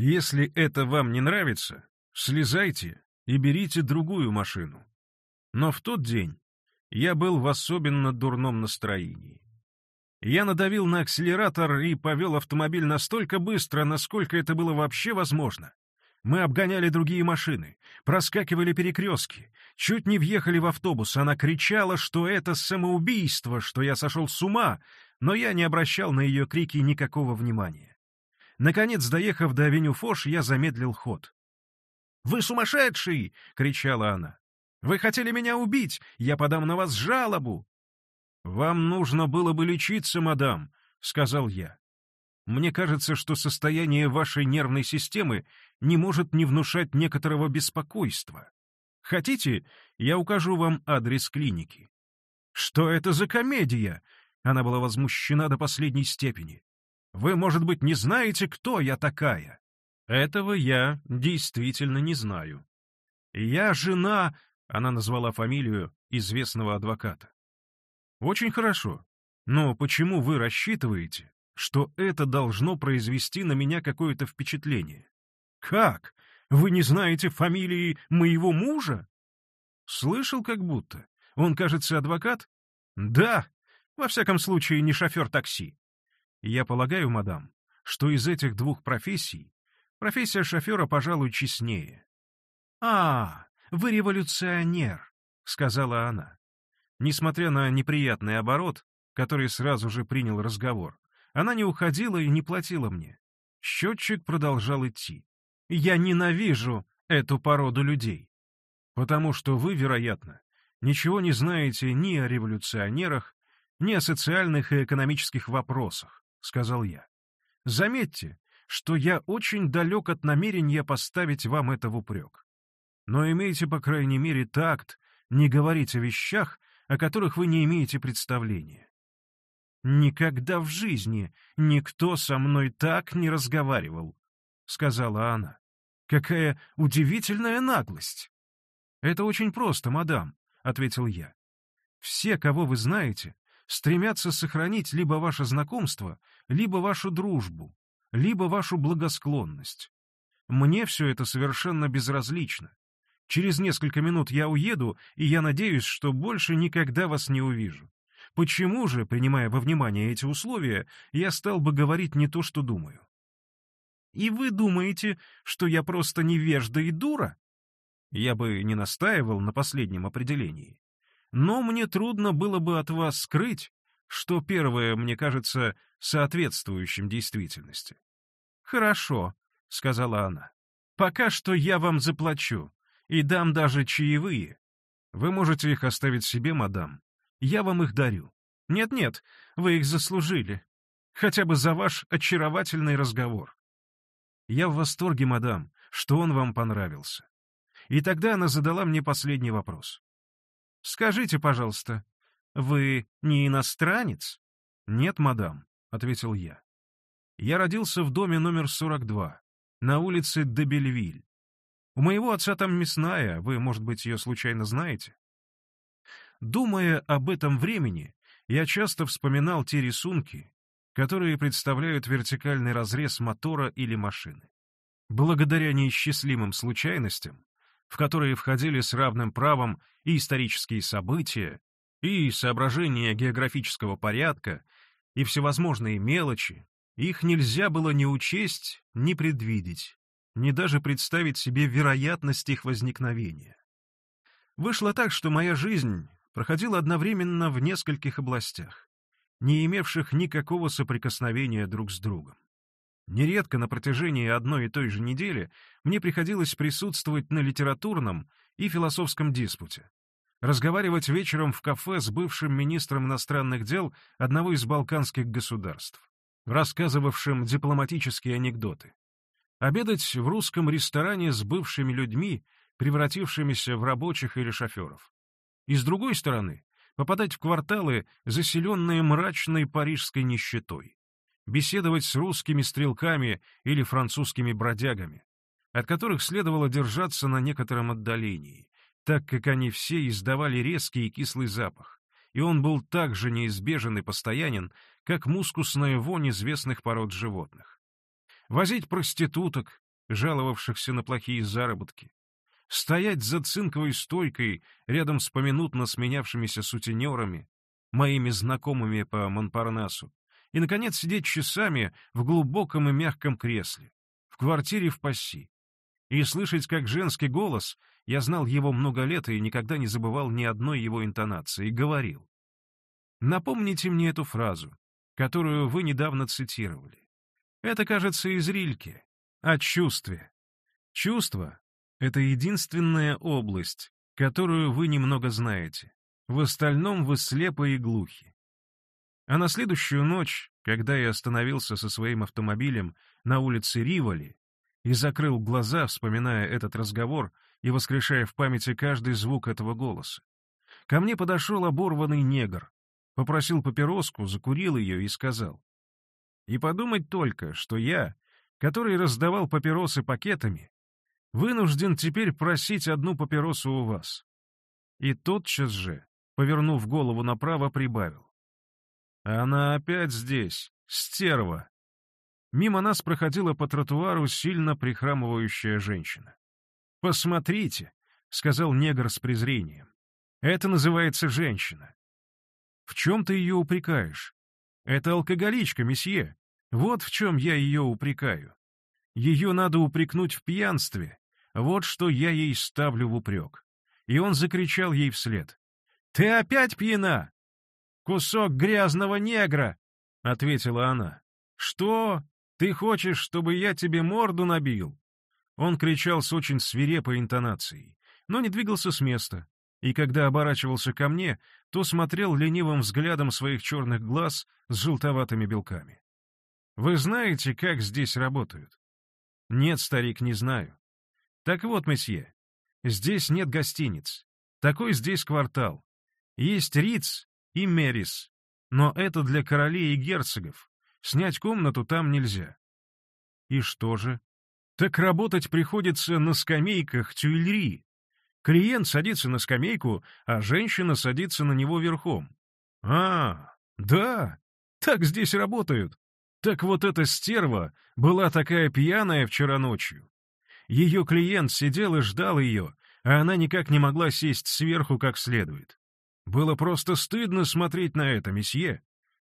«Если это вам не нравится, слезайте и берите другую машину». Но в тот день я был в особенно дурном настроении. Я надавил на акселератор и повел автомобиль настолько быстро, насколько это было вообще возможно. Мы обгоняли другие машины, проскакивали перекрестки, чуть не въехали в автобус. Она кричала, что это самоубийство, что я сошел с ума, но я не обращал на ее крики никакого внимания. Наконец, доехав до авеню Фош, я замедлил ход. «Вы сумасшедший!» — кричала она. «Вы хотели меня убить! Я подам на вас жалобу!» «Вам нужно было бы лечиться, мадам», — сказал я. «Мне кажется, что состояние вашей нервной системы не может не внушать некоторого беспокойства. Хотите, я укажу вам адрес клиники?» «Что это за комедия?» Она была возмущена до последней степени. «Вы, может быть, не знаете, кто я такая?» «Этого я действительно не знаю. Я жена...» Она назвала фамилию известного адвоката. «Очень хорошо. Но почему вы рассчитываете, что это должно произвести на меня какое-то впечатление? Как? Вы не знаете фамилии моего мужа? Слышал как будто. Он, кажется, адвокат? Да, во всяком случае, не шофер такси. Я полагаю, мадам, что из этих двух профессий профессия шофера, пожалуй, честнее. «А, вы революционер», — сказала она. Несмотря на неприятный оборот, который сразу же принял разговор. Она не уходила и не платила мне. Счетчик продолжал идти. Я ненавижу эту породу людей. Потому что вы, вероятно, ничего не знаете ни о революционерах, ни о социальных и экономических вопросах, сказал я. Заметьте, что я очень далек от намерения поставить вам это в упрек. Но имейте, по крайней мере, такт, не говорить о вещах, о которых вы не имеете представления. «Никогда в жизни никто со мной так не разговаривал», — сказала она. «Какая удивительная наглость!» «Это очень просто, мадам», — ответил я. «Все, кого вы знаете, стремятся сохранить либо ваше знакомство, либо вашу дружбу, либо вашу благосклонность. Мне все это совершенно безразлично. Через несколько минут я уеду, и я надеюсь, что больше никогда вас не увижу. Почему же, принимая во внимание эти условия, я стал бы говорить не то, что думаю? И вы думаете, что я просто невежда и дура? Я бы не настаивал на последнем определении. Но мне трудно было бы от вас скрыть, что первое мне кажется соответствующим действительности. «Хорошо», — сказала она. «Пока что я вам заплачу и дам даже чаевые. Вы можете их оставить себе, мадам, я вам их дарю. Нет-нет, вы их заслужили. Хотя бы за ваш очаровательный разговор. Я в восторге, мадам, что он вам понравился. И тогда она задала мне последний вопрос. «Скажите, пожалуйста, вы не иностранец?» «Нет, мадам», — ответил я. «Я родился в доме номер 42, на улице Дебельвиль. У моего отца там мясная, вы, может быть, ее случайно знаете?» Думая об этом времени, я часто вспоминал те рисунки, которые представляют вертикальный разрез мотора или машины. Благодаря неисчислимым случайностям, в которые входили с равным правом и исторические события, и соображения географического порядка, и всевозможные мелочи, их нельзя было ни учесть, ни предвидеть, ни даже представить себе вероятность их возникновения. Вышло так, что моя жизнь проходил одновременно в нескольких областях, не имевших никакого соприкосновения друг с другом. Нередко на протяжении одной и той же недели мне приходилось присутствовать на литературном и философском диспуте, разговаривать вечером в кафе с бывшим министром иностранных дел одного из балканских государств, рассказывавшим дипломатические анекдоты, обедать в русском ресторане с бывшими людьми, превратившимися в рабочих или шоферов, и с другой стороны, попадать в кварталы, заселенные мрачной парижской нищетой, беседовать с русскими стрелками или французскими бродягами, от которых следовало держаться на некотором отдалении, так как они все издавали резкий и кислый запах, и он был так же неизбежен и постоянен, как мускусная вонь известных пород животных. Возить проституток, жаловавшихся на плохие заработки, стоять за цинковой стойкой рядом с поминутно сменявшимися сутенерами, моими знакомыми по Монпарнасу, и, наконец, сидеть часами в глубоком и мягком кресле, в квартире в Пасси, и слышать, как женский голос, я знал его много лет и никогда не забывал ни одной его интонации, говорил. Напомните мне эту фразу, которую вы недавно цитировали. Это, кажется, из Рильки, о чувстве. Чувство это единственная область, которую вы немного знаете. В остальном вы слепы и глухи. А на следующую ночь, когда я остановился со своим автомобилем на улице Риволи и закрыл глаза, вспоминая этот разговор и воскрешая в памяти каждый звук этого голоса, ко мне подошел оборванный негр, попросил папироску, закурил ее и сказал. И подумать только, что я, который раздавал папиросы пакетами, Вынужден теперь просить одну папиросу у вас. И тотчас же, повернув голову направо, прибавил. «Она опять здесь, стерва!» Мимо нас проходила по тротуару сильно прихрамывающая женщина. «Посмотрите», — сказал негр с презрением. «Это называется женщина». «В чем ты ее упрекаешь?» «Это алкоголичка, месье. Вот в чем я ее упрекаю. Ее надо упрекнуть в пьянстве. Вот что я ей ставлю в упрек». И он закричал ей вслед. «Ты опять пьяна?» «Кусок грязного негра!» — ответила она. «Что? Ты хочешь, чтобы я тебе морду набил?» Он кричал с очень свирепой интонацией, но не двигался с места, и когда оборачивался ко мне, то смотрел ленивым взглядом своих черных глаз с желтоватыми белками. «Вы знаете, как здесь работают?» «Нет, старик, не знаю». «Так вот, месье, здесь нет гостиниц. Такой здесь квартал. Есть Риц и Мерис, но это для королей и герцогов. Снять комнату там нельзя». «И что же?» Так работать приходится на скамейках тюильри. Клиент садится на скамейку, а женщина садится на него верхом. А, да, так здесь работают. Так вот эта стерва была такая пьяная вчера ночью. Ее клиент сидел и ждал ее, а она никак не могла сесть сверху как следует. Было просто стыдно смотреть на это, месье.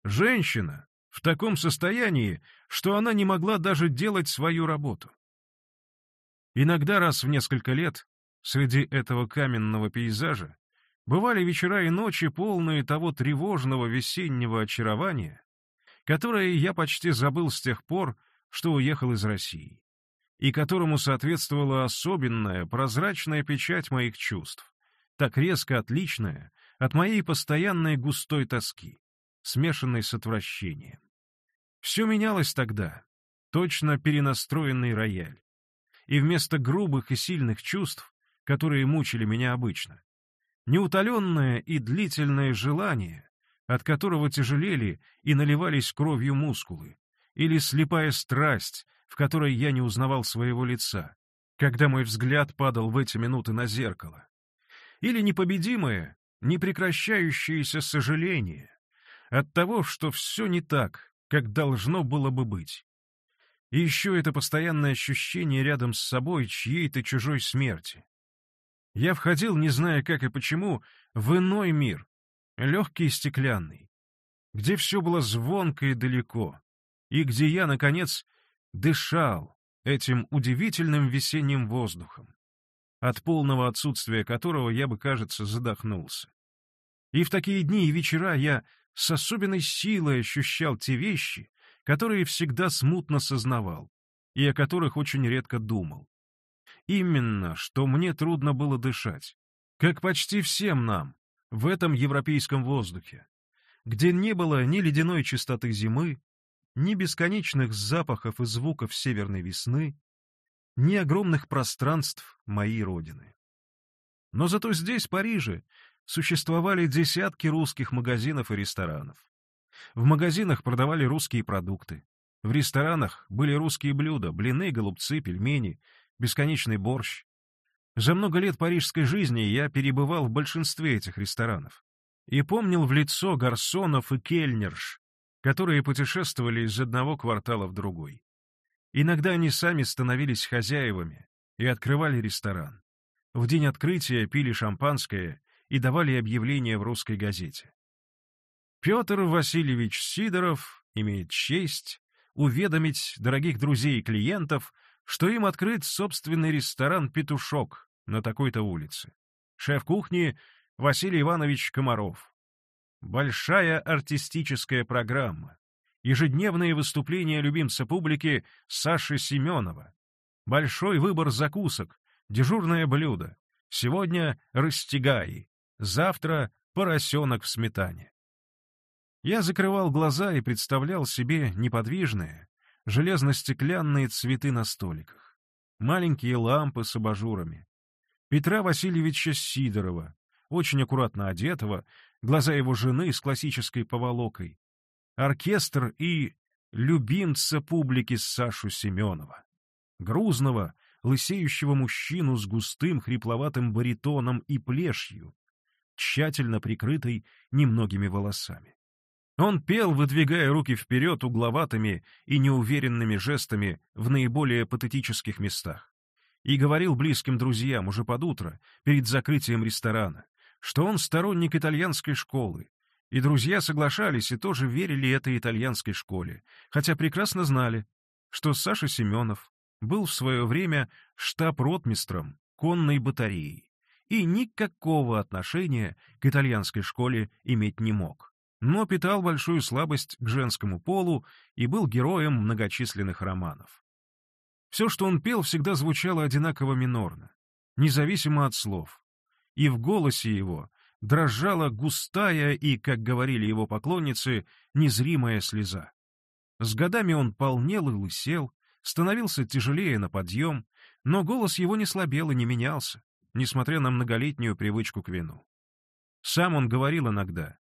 Женщина в таком состоянии, что она не могла даже делать свою работу. Иногда раз в несколько лет среди этого каменного пейзажа бывали вечера и ночи, полные того тревожного весеннего очарования, которое я почти забыл с тех пор, что уехал из России, и которому соответствовала особенная прозрачная печать моих чувств, так резко отличная от моей постоянной густой тоски, смешанной с отвращением. Все менялось тогда, точно перенастроенный рояль и вместо грубых и сильных чувств, которые мучили меня обычно, неутоленное и длительное желание, от которого тяжелели и наливались кровью мускулы, или слепая страсть, в которой я не узнавал своего лица, когда мой взгляд падал в эти минуты на зеркало, или непобедимое, непрекращающееся сожаление от того, что все не так, как должно было бы быть. И еще это постоянное ощущение рядом с собой чьей-то чужой смерти. Я входил, не зная как и почему, в иной мир, легкий и стеклянный, где все было звонко и далеко, и где я, наконец, дышал этим удивительным весенним воздухом, от полного отсутствия которого я бы, кажется, задохнулся. И в такие дни и вечера я с особенной силой ощущал те вещи, которые всегда смутно сознавал и о которых очень редко думал. Именно, что мне трудно было дышать, как почти всем нам, в этом европейском воздухе, где не было ни ледяной чистоты зимы, ни бесконечных запахов и звуков северной весны, ни огромных пространств моей родины. Но зато здесь, в Париже, существовали десятки русских магазинов и ресторанов. В магазинах продавали русские продукты. В ресторанах были русские блюда, блины, голубцы, пельмени, бесконечный борщ. За много лет парижской жизни я перебывал в большинстве этих ресторанов и помнил в лицо гарсонов и кельнерш, которые путешествовали из одного квартала в другой. Иногда они сами становились хозяевами и открывали ресторан. В день открытия пили шампанское и давали объявления в русской газете. Петр Васильевич Сидоров имеет честь уведомить дорогих друзей и клиентов, что им открыт собственный ресторан «Петушок» на такой-то улице. Шеф кухни Василий Иванович Комаров. Большая артистическая программа. Ежедневные выступления любимца публики Саши Семенова. Большой выбор закусок, дежурное блюдо. Сегодня растягаи, завтра поросенок в сметане. Я закрывал глаза и представлял себе неподвижные, железно-стеклянные цветы на столиках, маленькие лампы с абажурами, Петра Васильевича Сидорова, очень аккуратно одетого, глаза его жены с классической поволокой, оркестр и любимца публики Сашу Семенова, грузного, лысеющего мужчину с густым хрипловатым баритоном и плешью, тщательно прикрытой немногими волосами. Он пел, выдвигая руки вперед угловатыми и неуверенными жестами в наиболее патетических местах. И говорил близким друзьям уже под утро, перед закрытием ресторана, что он сторонник итальянской школы. И друзья соглашались и тоже верили этой итальянской школе, хотя прекрасно знали, что Саша Семенов был в свое время штаб-ротмистром конной батареи и никакого отношения к итальянской школе иметь не мог но питал большую слабость к женскому полу и был героем многочисленных романов. Все, что он пел, всегда звучало одинаково минорно, независимо от слов, и в голосе его дрожала густая и, как говорили его поклонницы, незримая слеза. С годами он полнел и лысел, становился тяжелее на подъем, но голос его не слабел и не менялся, несмотря на многолетнюю привычку к вину. Сам он говорил иногда,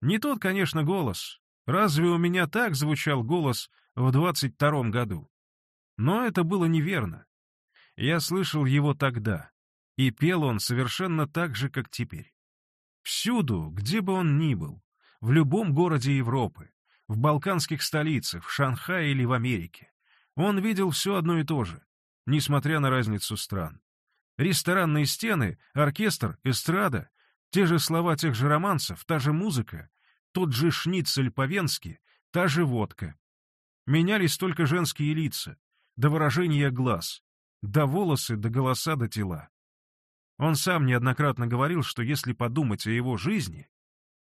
не тот, конечно, голос. Разве у меня так звучал голос в двадцать втором году? Но это было неверно. Я слышал его тогда, и пел он совершенно так же, как теперь. Всюду, где бы он ни был, в любом городе Европы, в балканских столицах, в Шанхае или в Америке, он видел все одно и то же, несмотря на разницу стран. Ресторанные стены, оркестр, эстрада те же слова тех же романсов, та же музыка, тот же шницель по-венски, та же водка. Менялись только женские лица, до выражения глаз, до волосы, до голоса, до тела. Он сам неоднократно говорил, что если подумать о его жизни,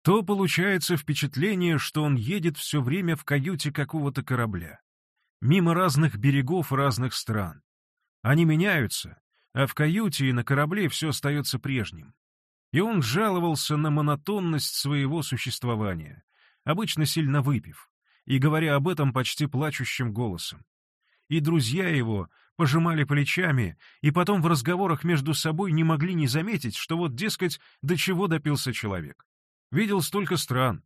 то получается впечатление, что он едет все время в каюте какого-то корабля, мимо разных берегов разных стран. Они меняются, а в каюте и на корабле все остается прежним и он жаловался на монотонность своего существования, обычно сильно выпив, и говоря об этом почти плачущим голосом. И друзья его пожимали плечами, и потом в разговорах между собой не могли не заметить, что вот, дескать, до чего допился человек. Видел столько стран,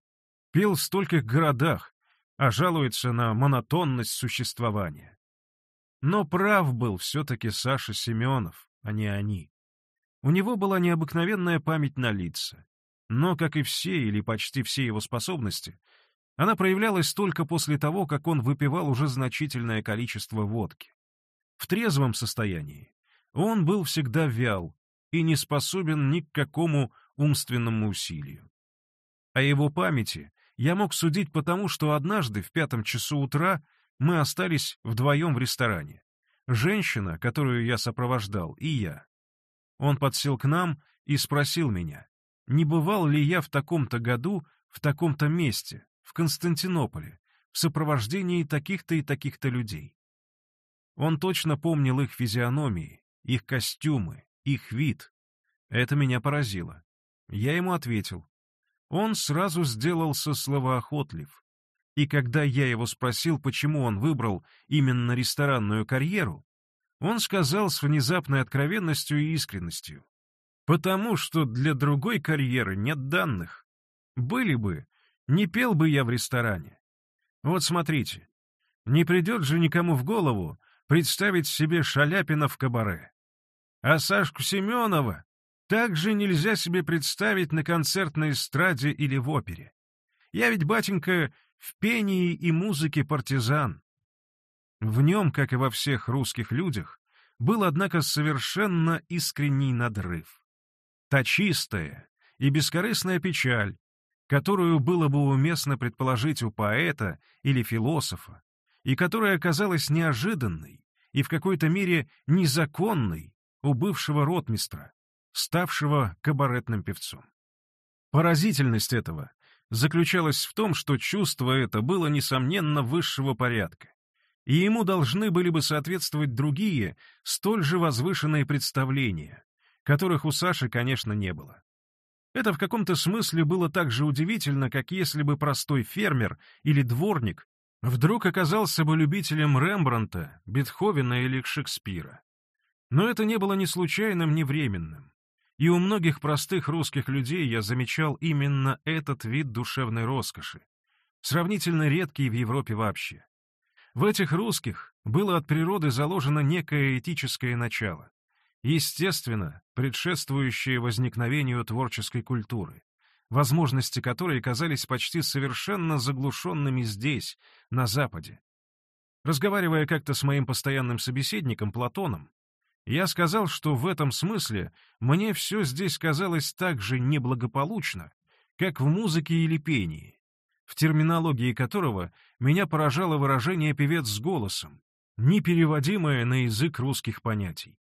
пел в стольких городах, а жалуется на монотонность существования. Но прав был все-таки Саша Семенов, а не они. У него была необыкновенная память на лица. Но, как и все или почти все его способности, она проявлялась только после того, как он выпивал уже значительное количество водки. В трезвом состоянии он был всегда вял и не способен ни к какому умственному усилию. О его памяти я мог судить потому, что однажды в пятом часу утра мы остались вдвоем в ресторане. Женщина, которую я сопровождал, и я. Он подсел к нам и спросил меня, не бывал ли я в таком-то году в таком-то месте, в Константинополе, в сопровождении таких-то и таких-то людей. Он точно помнил их физиономии, их костюмы, их вид. Это меня поразило. Я ему ответил. Он сразу сделался словоохотлив. И когда я его спросил, почему он выбрал именно ресторанную карьеру, он сказал с внезапной откровенностью и искренностью. «Потому что для другой карьеры нет данных. Были бы, не пел бы я в ресторане. Вот смотрите, не придет же никому в голову представить себе Шаляпина в кабаре. А Сашку Семенова также нельзя себе представить на концертной эстраде или в опере. Я ведь, батенька, в пении и музыке партизан. В нем, как и во всех русских людях, был, однако, совершенно искренний надрыв. Та чистая и бескорыстная печаль, которую было бы уместно предположить у поэта или философа, и которая оказалась неожиданной и в какой-то мере незаконной у бывшего ротмистра, ставшего кабаретным певцом. Поразительность этого заключалась в том, что чувство это было, несомненно, высшего порядка, и ему должны были бы соответствовать другие, столь же возвышенные представления, которых у Саши, конечно, не было. Это в каком-то смысле было так же удивительно, как если бы простой фермер или дворник вдруг оказался бы любителем Рембранта, Бетховена или Шекспира. Но это не было ни случайным, ни временным. И у многих простых русских людей я замечал именно этот вид душевной роскоши, сравнительно редкий в Европе вообще. В этих русских было от природы заложено некое этическое начало, естественно, предшествующее возникновению творческой культуры, возможности которой казались почти совершенно заглушенными здесь, на Западе. Разговаривая как-то с моим постоянным собеседником Платоном, я сказал, что в этом смысле мне все здесь казалось так же неблагополучно, как в музыке или пении, в терминологии которого меня поражало выражение «певец с голосом», непереводимое на язык русских понятий.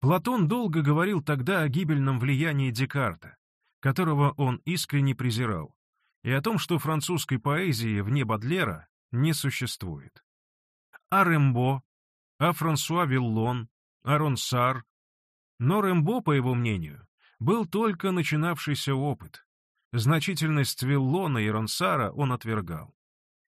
Платон долго говорил тогда о гибельном влиянии Декарта, которого он искренне презирал, и о том, что французской поэзии вне Бадлера не существует. А Рембо, а Франсуа Виллон, а Ронсар. Но Рембо, по его мнению, был только начинавшийся опыт. Значительность Виллона и Ронсара он отвергал.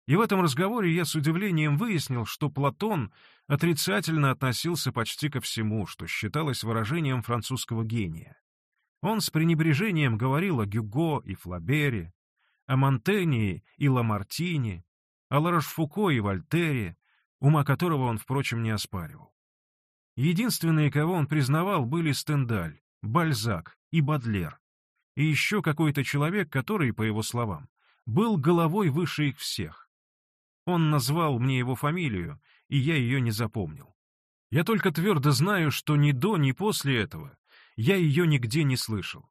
И в этом разговоре я с удивлением выяснил, что Платон отрицательно относился почти ко всему, что считалось выражением французского гения. Он с пренебрежением говорил о Гюго и Флабере, о Монтении и Ламартине, о Ларошфуко и Вольтере, ума которого он, впрочем, не оспаривал. Единственные, кого он признавал, были Стендаль, Бальзак и Бадлер, и еще какой-то человек, который, по его словам, был головой выше их всех. Он назвал мне его фамилию, и я ее не запомнил. Я только твердо знаю, что ни до, ни после этого я ее нигде не слышал.